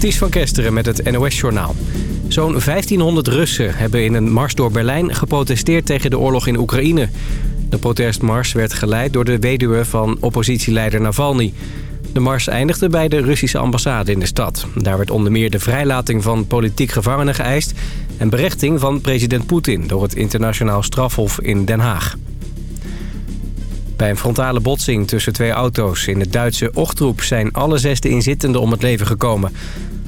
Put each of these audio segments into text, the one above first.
Ties van Kesteren met het NOS-journaal. Zo'n 1500 Russen hebben in een mars door Berlijn geprotesteerd tegen de oorlog in Oekraïne. De protestmars werd geleid door de weduwe van oppositieleider Navalny. De mars eindigde bij de Russische ambassade in de stad. Daar werd onder meer de vrijlating van politiek gevangenen geëist... en berechting van president Poetin door het internationaal strafhof in Den Haag. Bij een frontale botsing tussen twee auto's in het Duitse Ochtroep... zijn alle zes de inzittenden om het leven gekomen.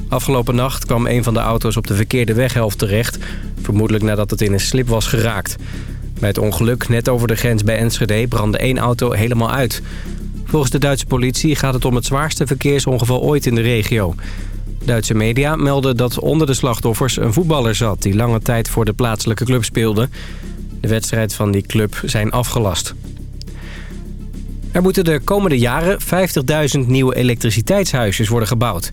Afgelopen nacht kwam een van de auto's op de verkeerde weghelft terecht... vermoedelijk nadat het in een slip was geraakt. Bij het ongeluk net over de grens bij Enschede brandde één auto helemaal uit. Volgens de Duitse politie gaat het om het zwaarste verkeersongeval ooit in de regio. Duitse media melden dat onder de slachtoffers een voetballer zat... die lange tijd voor de plaatselijke club speelde. De wedstrijd van die club zijn afgelast. Er moeten de komende jaren 50.000 nieuwe elektriciteitshuisjes worden gebouwd.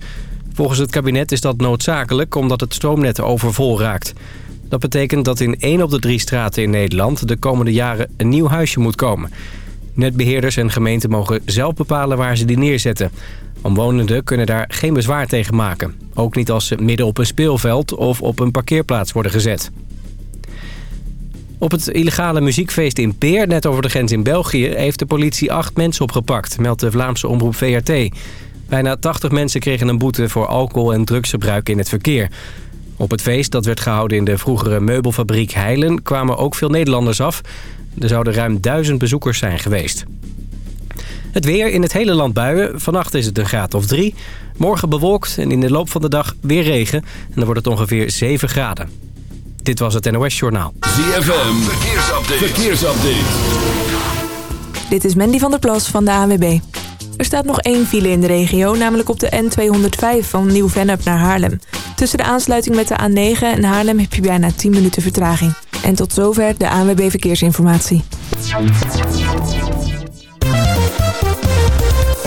Volgens het kabinet is dat noodzakelijk omdat het stroomnet overvol raakt. Dat betekent dat in één op de drie straten in Nederland de komende jaren een nieuw huisje moet komen. Netbeheerders en gemeenten mogen zelf bepalen waar ze die neerzetten. Omwonenden kunnen daar geen bezwaar tegen maken. Ook niet als ze midden op een speelveld of op een parkeerplaats worden gezet. Op het illegale muziekfeest in Peer, net over de grens in België... heeft de politie acht mensen opgepakt, meldt de Vlaamse omroep VRT. Bijna 80 mensen kregen een boete voor alcohol- en drugsgebruik in het verkeer. Op het feest, dat werd gehouden in de vroegere meubelfabriek Heilen... kwamen ook veel Nederlanders af. Er zouden ruim duizend bezoekers zijn geweest. Het weer in het hele land buien. Vannacht is het een graad of drie. Morgen bewolkt en in de loop van de dag weer regen. En dan wordt het ongeveer 7 graden. Dit was het NOS Journaal. ZFM, verkeersupdate. verkeersupdate. Dit is Mandy van der Plas van de ANWB. Er staat nog één file in de regio, namelijk op de N205 van Nieuw-Vennep naar Haarlem. Tussen de aansluiting met de A9 en Haarlem heb je bijna 10 minuten vertraging. En tot zover de ANWB Verkeersinformatie.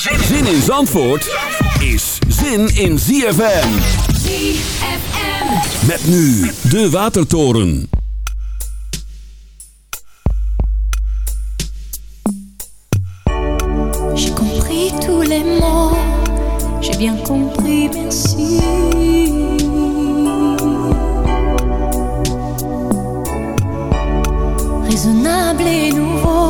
Zin in Zandvoort is zin in ZFM. ZFM. Met nu de Watertoren. J'ai compris tous les mots, j'ai bien compris, merci. Raisonnable et nouveau,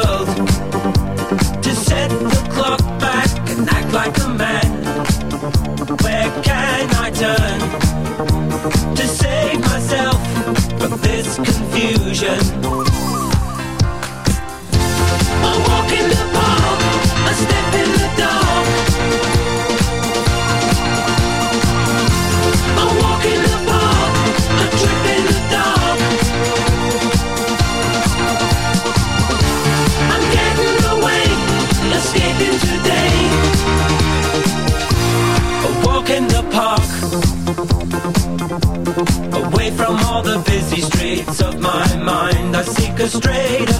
straight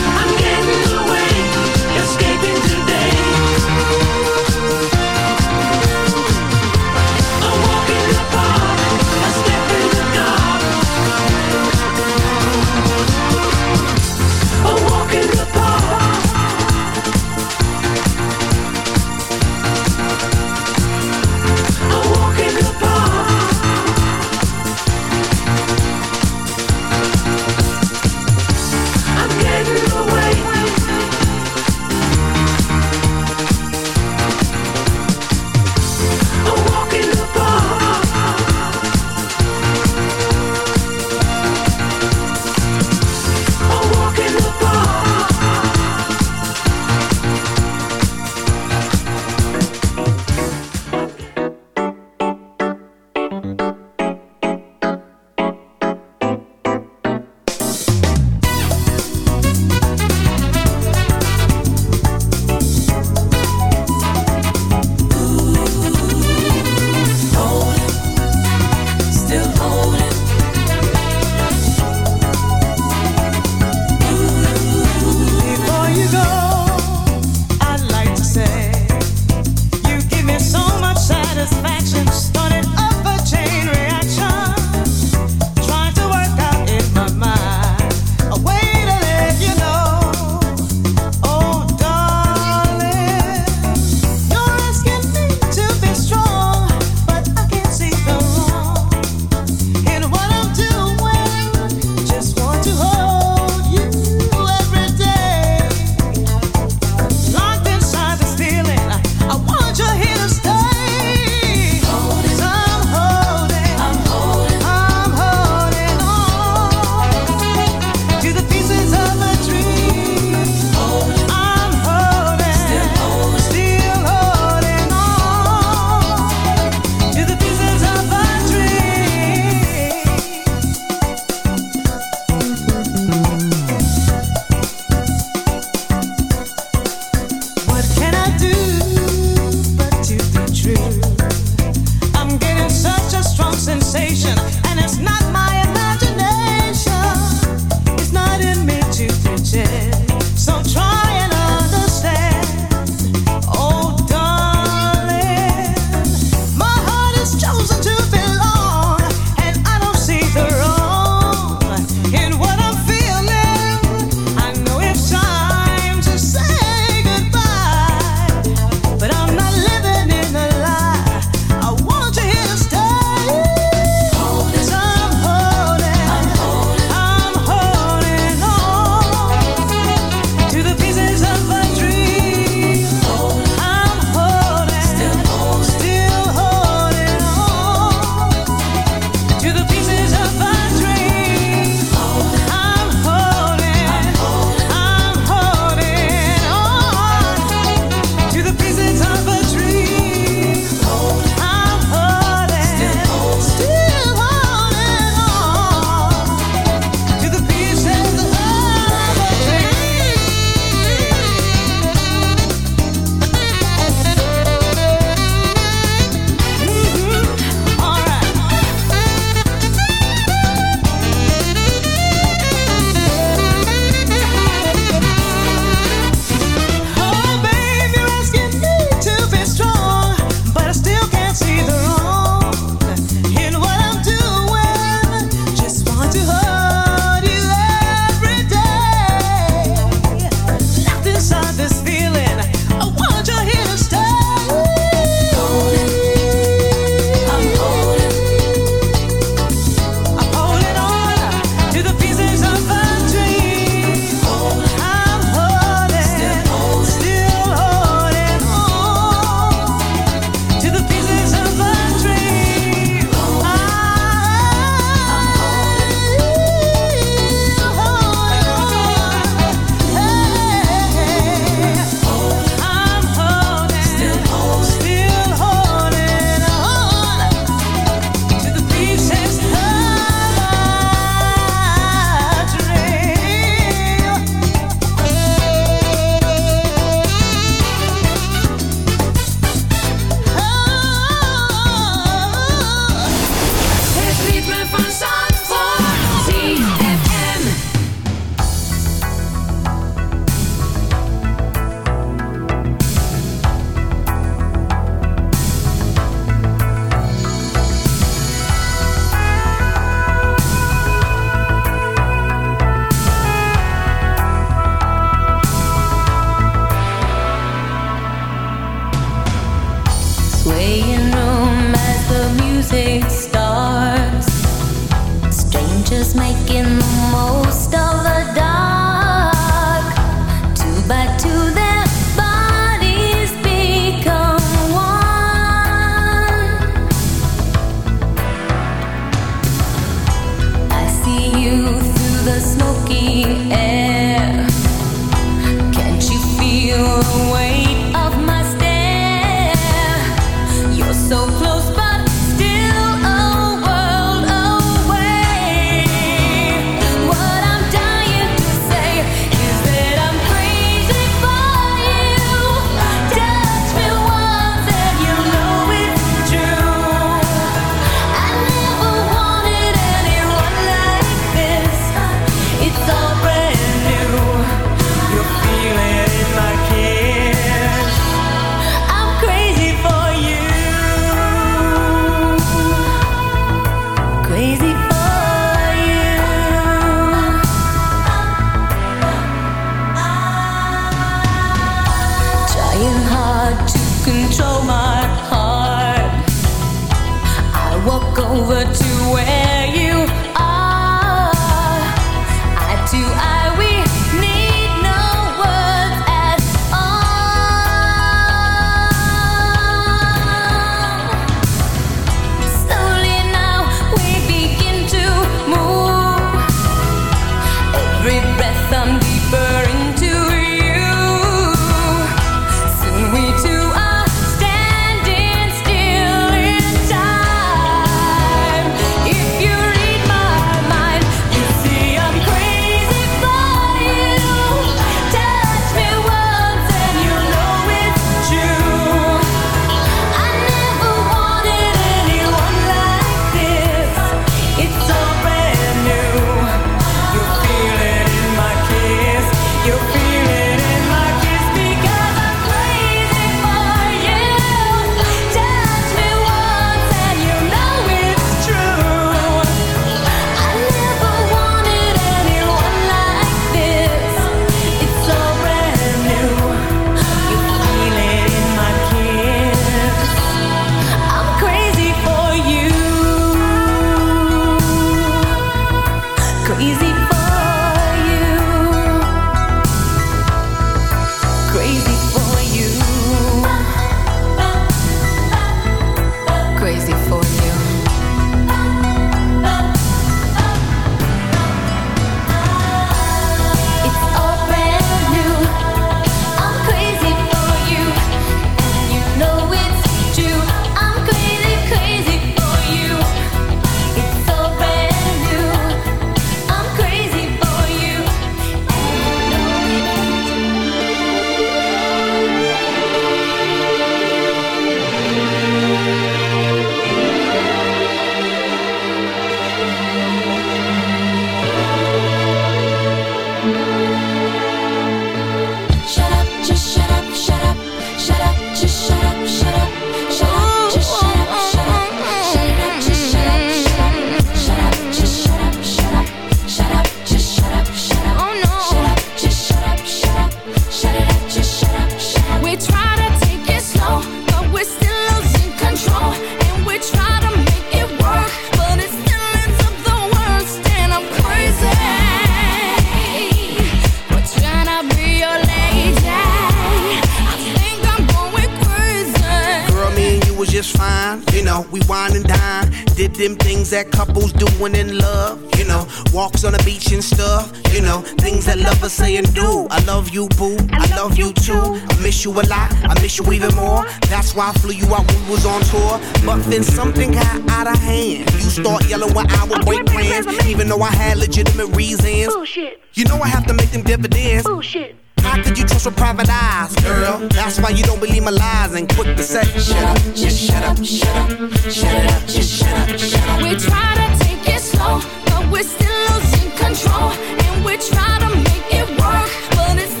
Something got out of hand. You start yelling when I would break plans, even though I had legitimate reasons. Bullshit. You know I have to make them dividends. Bullshit. How could you trust with private eyes, girl? That's why you don't believe my lies and quick to set. Shut up, just shut up, shut up, shut up, just shut up, shut up. We try to take it slow, but we're still losing control, and we try to make it work, but it's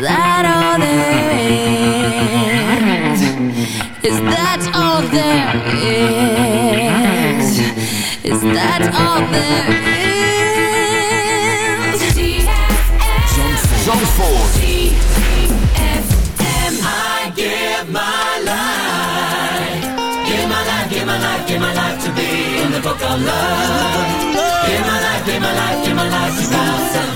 That all there is? Is that all there is? Is that all there is? Zandvoort. I give my life, give my life, give my life, give my life to be in the book of love. Give my life, give my life, give my life to pass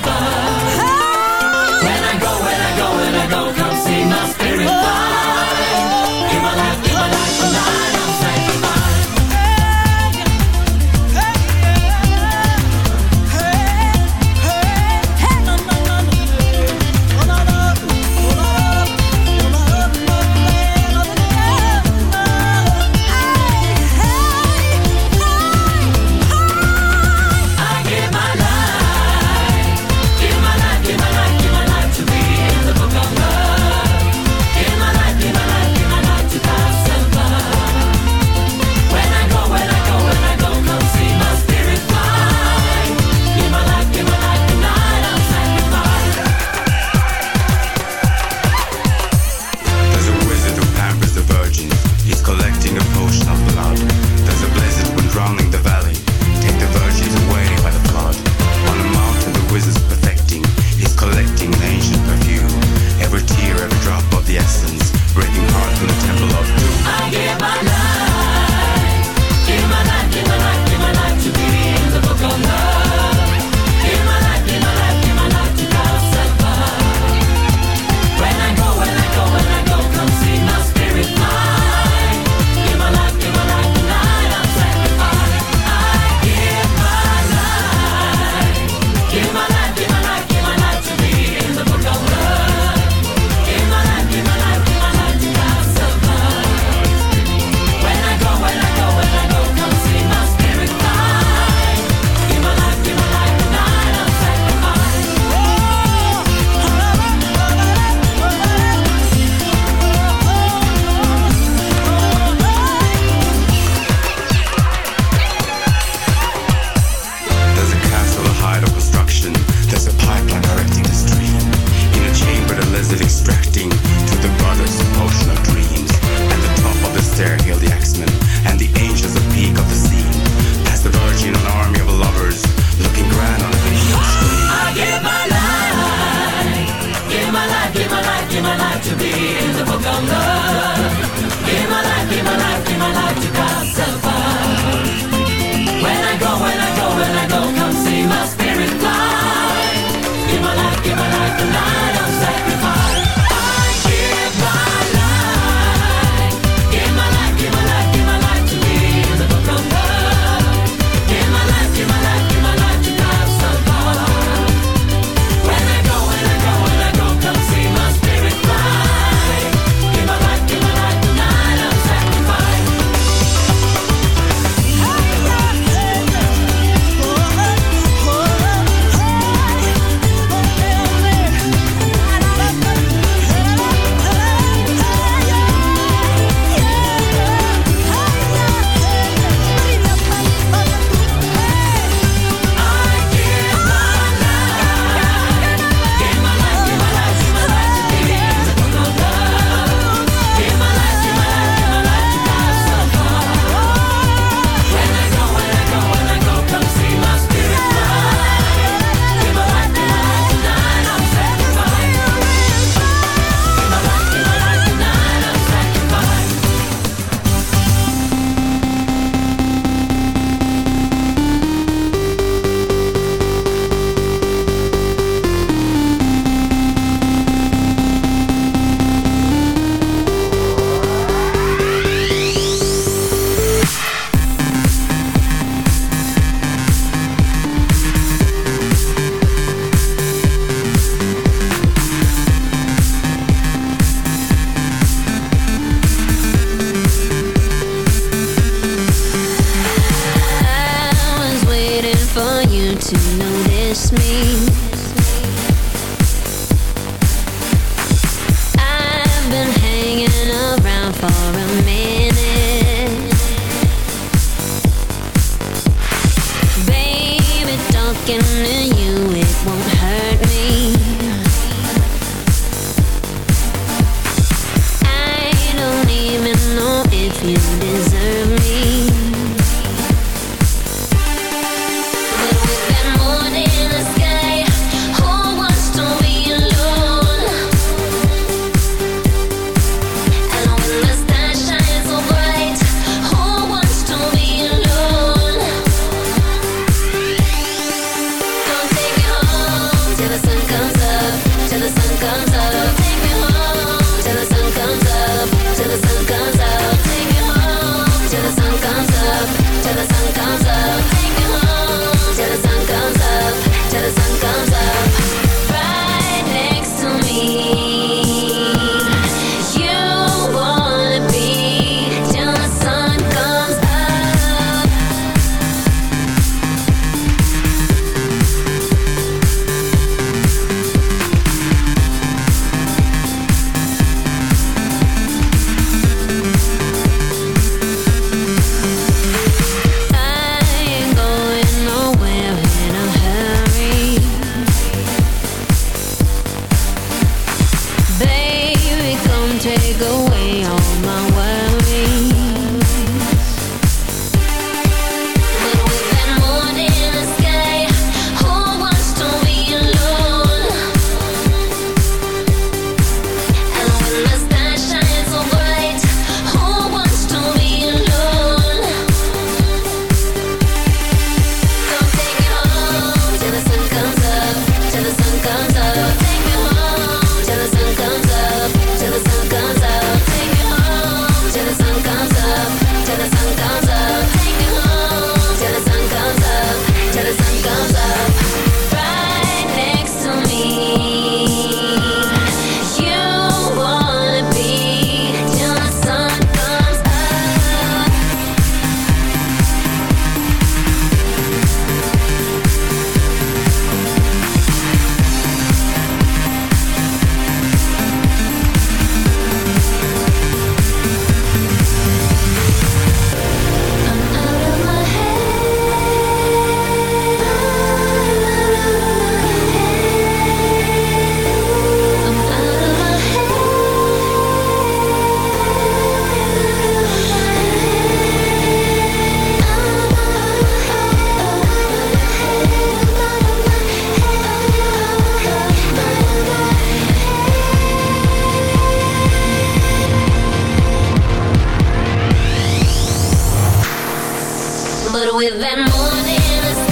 Good morning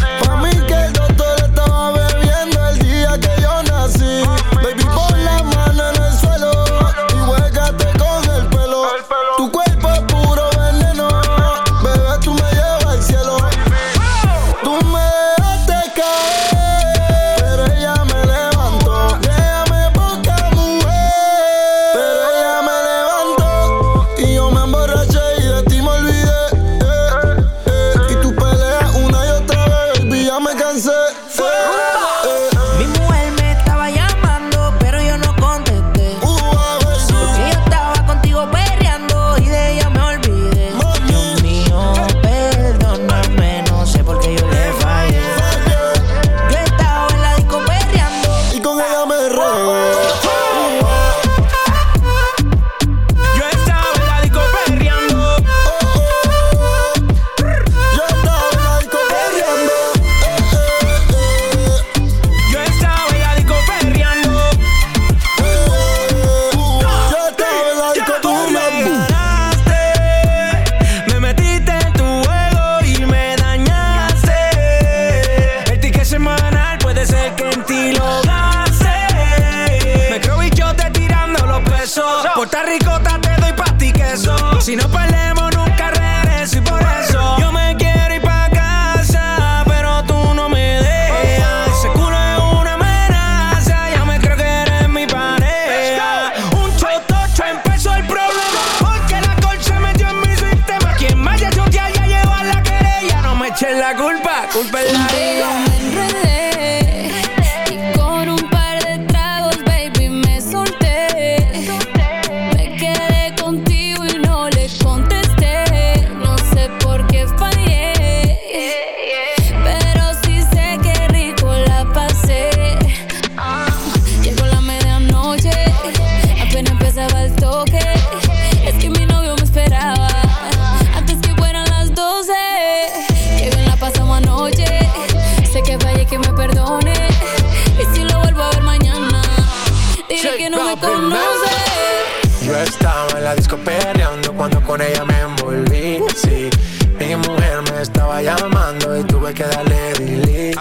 culpa es que dale Billy.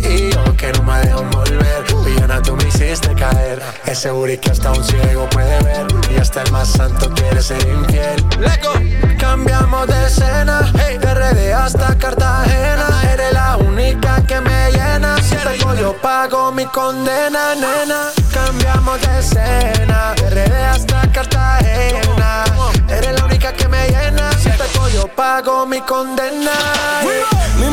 Y yo que no me dejo volver. Villana, tú me hiciste caer. Ese booty que hasta un ciego puede ver. Y hasta el más santo quiere ser infiel. Leco. Cambiamos de escena. Hey. De RD hasta Cartagena. Eres la única que me llena. Si yo pago mi condena, nena. Cambiamos de escena RD hasta Cartagena. Eres la única que me llena. Si te cojo, pago mi condena. Mi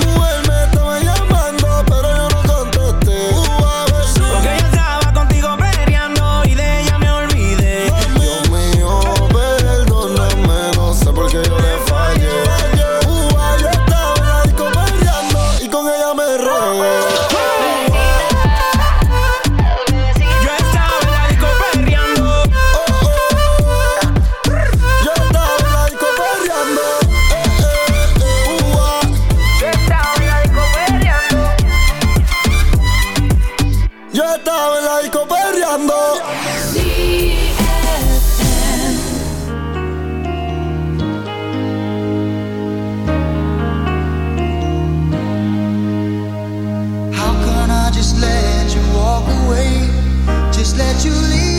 estaba en la disco perreando. How can I just let you walk away? Just let you leave.